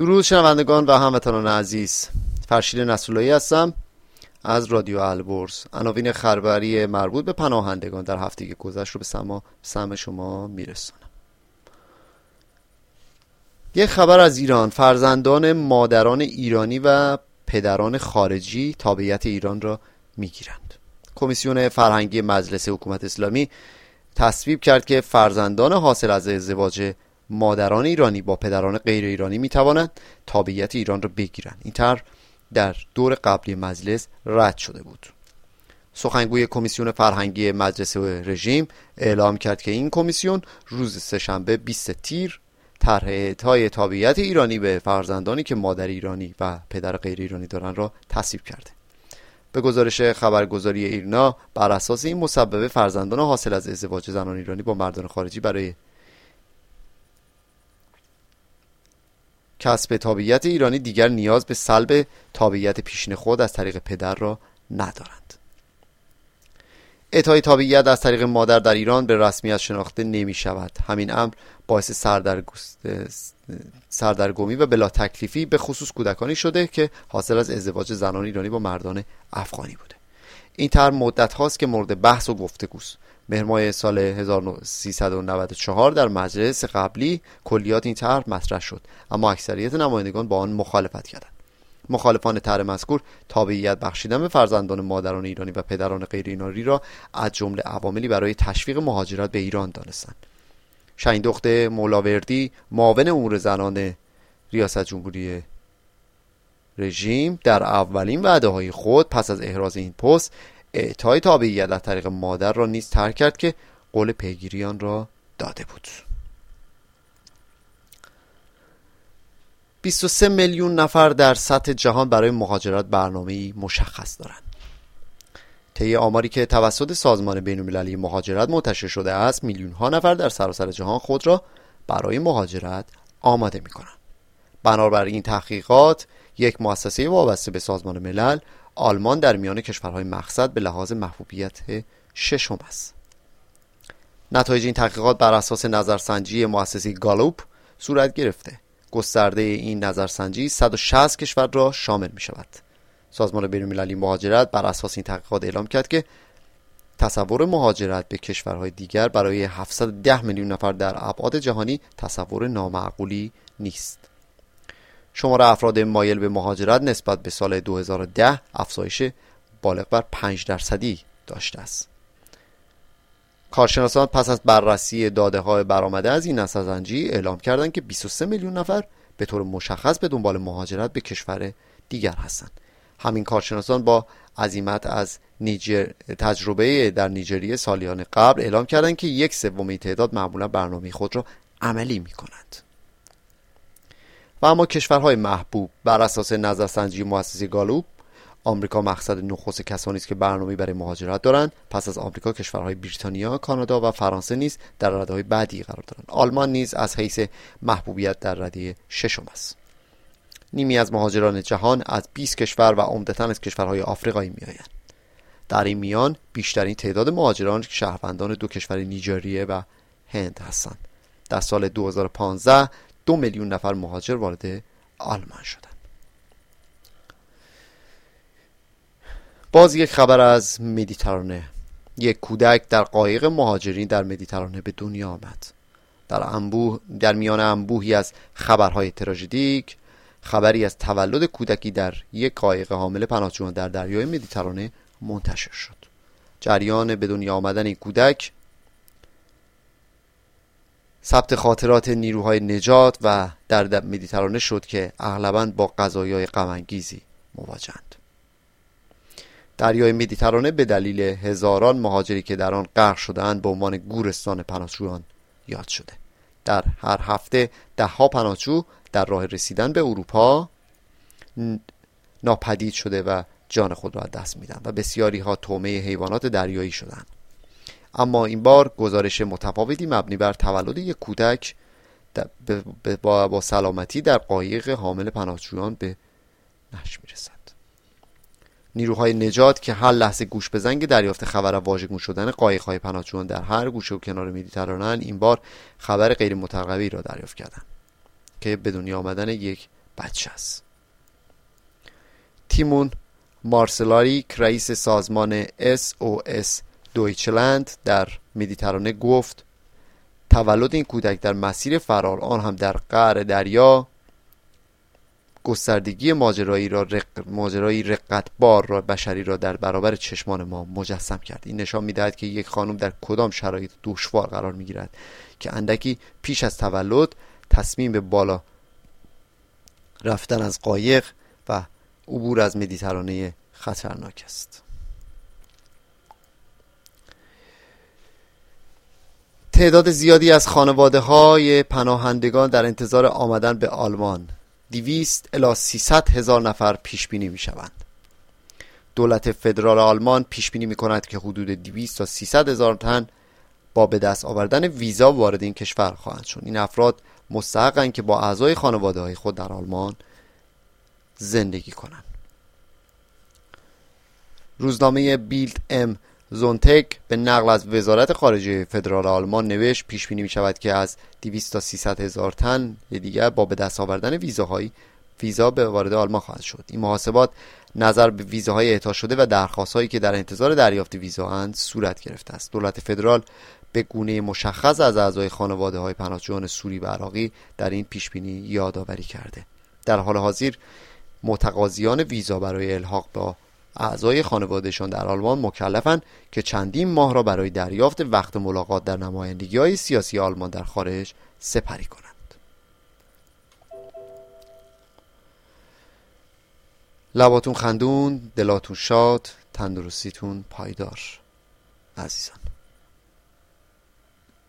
درود شنوندگان و هموطنان عزیز. فرشید نسولایی هستم از رادیو البرز. عناوین خبری مربوط به پناهندگان در هفته که گذشت رو به سما سم شما میرسانم. یک خبر از ایران. فرزندان مادران ایرانی و پدران خارجی تابعیت ایران را می‌گیرند. کمیسیون فرهنگی مجلس حکومت اسلامی تصویب کرد که فرزندان حاصل از ازدواج مادران ایرانی با پدران غیر ایرانی می توانند تابعیت ایران را بگیرند. این طرح در دور قبلی مجلس رد شده بود. سخنگوی کمیسیون فرهنگی مجلس رژیم اعلام کرد که این کمیسیون روز سهشنبه 20 تیر طرح اعطای تابعیت ایرانی به فرزندانی که مادر ایرانی و پدر غیر ایرانی دارند را تصویب کرده. به گزارش خبرگزاری ایرنا بر اساس این مسببه فرزندان حاصل از ازدواج زنان ایرانی با مردان خارجی برای کسب تابعیت ایرانی دیگر نیاز به سلب تابعیت پیشین خود از طریق پدر را ندارند. اعطای تابعیت از طریق مادر در ایران به رسمیت شناخته نمی شود همین امر باعث سردرگمی و بلا تکلیفی به خصوص کودکانی شده که حاصل از ازدواج زنان ایرانی با مردان افغانی بوده. این طرح مدت هاست که مورد بحث و گفتگوست. مهر سال 1394 در مجلس قبلی کلیات این طرح مطرح شد. اما اکثریت نمایندگان با آن مخالفت کردند. مخالفان طرح مذکور تابعیت بخشیدن به فرزندان مادران ایرانی و پدران غیر ایرانی را از جمله عواملی برای تشویق مهاجرت به ایران دانستند. شاین دخت مولاوردی معاون امور زنان ریاست جمهوری رژیم در اولین وعده های خود پس از احراز این پست اعطای تابعیت از طریق مادر را نیز ترک کرد که قول پیگیریان را داده بود 23 میلیون نفر در سطح جهان برای مهاجرت برنامه مشخص دارند. طی آماری که توسط سازمان بین‌المللی مهاجرت منتشر شده است، میلیون ها نفر در سراسر جهان خود را برای مهاجرت آماده می کنند. این تحقیقات یک مؤسسه وابسته به سازمان ملل آلمان در میان کشورهای مقصد به لحاظ محبوبیت ششم است. نتایج این تحقیقات بر اساس نظرسنجی مؤسسه گالوپ صورت گرفته. گسترده این نظرسنجی 160 کشور را شامل می شود سازمان بینالمللی مهاجرت بر اساس این تحقیقات اعلام کرد که تصور مهاجرت به کشورهای دیگر برای 710 میلیون نفر در ابعاد جهانی تصور نامعقولی نیست. شمار افراد مایل به مهاجرت نسبت به سال 2010 افزایش بالغ بر 5 درصدی داشته است. کارشناسان پس از بررسی داده های برآمده از این نسازنجی اعلام کردند که 23 میلیون نفر به طور مشخص به دنبال مهاجرت به کشور دیگر هستند. همین کارشناسان با عزیمت از نیجر تجربه در نیجریه سالیان قبل اعلام کردند که یک سوم تعداد معمولا برنامه خود را عملی می کنند و اما کشورهای محبوب بر اساس نظرسنجی مؤسسه گالوب آمریکا مقصد نخست کسانی است که برنامه برای مهاجرت دارند. پس از آمریکا کشورهای بریتانیا کانادا و فرانسه نیز در رده های بعدی قرار دارند. آلمان نیز از حیث محبوبیت در رده ششم است. نیمی از مهاجران جهان از 20 کشور و عمدتا از کشورهای آفریقایی میآیند. در این میان بیشترین تعداد مهاجران شهروندان دو کشور نیجریه و هند هستند. در سال 2015 دو میلیون نفر مهاجر وارد آلمان شدند. باز یک خبر از مدیترانه. یک کودک در قایق مهاجرین در مدیترانه به دنیا آمد. در انبوه در میان انبوهی از خبرهای تراژدیک خبری از تولد کودکی در یک قایق حامل پناهجویان در دریای مدیترانه منتشر شد. جریان به دنیا آمدن این کودک ثبت خاطرات نیروهای نجات و در مدیترانه شد که اغلبا با قضایای غمانگیزی مواجهند دریای مدیترانه به دلیل هزاران مهاجری که در آن غرق شدهاند به عنوان گورستان پناهجویان یاد شده. در هر هفته دهها پناهجو در راه رسیدن به اروپا ناپدید شده و جان خود را از دست میدن و بسیاری ها تومه حیوانات دریایی شدند اما این بار گزارش متفاوتی مبنی بر تولد یک کودک با, سلامتی در قایق حامل پناهجویان به نشر می‌رسد. نیروهای نجات که هر لحظه گوش به زنگ دریافت خبر واژگون شدن قایق‌های پناهجویان در هر گوشه و کنار مدیترانه این بار خبر غیر مترقبی را دریافت کردند که به دنیا آمدن یک بچه است. تیمون مارسلاریک رئیس سازمان SOS دویچلند در مدیترانه گفت تولد این کودک در مسیر فرار آن هم در قعر دریا گستردگی ماجرایی را رق... ماجرایی رقتبار را بشری را در برابر چشمان ما مجسم کرد. این نشان می‌دهد که یک خانم در کدام شرایط دشوار قرار می‌گیرد که اندکی پیش از تولد تصمیم به بالا رفتن از قایق و عبور از مدیترانه خطرناک است. تعداد زیادی از خانواده های پناهندگان در انتظار آمدن به آلمان. دیویست الا 300 هزار نفر پیش بینی می شوند. دولت فدرال آلمان پیش بینی می کند که حدود 200 تا 300 هزار تن با به دست آوردن ویزا وارد این کشور خواهند شد. این افراد مستحقند که با اعضای خانواده های خود در آلمان زندگی کنند. روزنامه بیلد ام زونتک به نقل از وزارت خارجه فدرال آلمان نوشت پیش بینی می شود که از 200 تا 300 هزار تن دیگر با به دست آوردن ویزاهایی ویزا به وارد آلمان خواهد شد. این محاسبات نظر به ویزاهای اعطا شده و درخواستهایی که در انتظار دریافت ویزا اند صورت گرفته است. دولت فدرال به گونه مشخص از اعضای خانواده های پناهجویان سوری و عراقی در این پیش بینی یادآوری کرده. در حال حاضر متقاضیان ویزا برای الحاق با اعضای خانوادهشان در آلمان مکلفند که چندین ماه را برای دریافت وقت ملاقات در نمایندگی های سیاسی آلمان در خارج سپری کنند. لباتون خندون دلاتون شاد تندرستیتون پایدار. عزیزان.